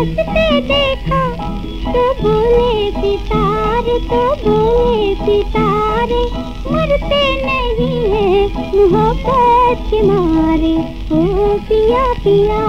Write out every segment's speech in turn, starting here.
हँसते देखा तो बोले सितारे तो बोले सितारे, मरते नहीं है मोहब्बत के मारे, ओ पिया पिया।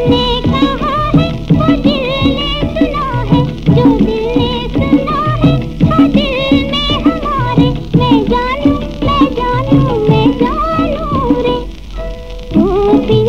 be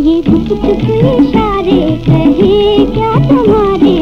ये कुछ इशारे कहे क्या तुम्हारे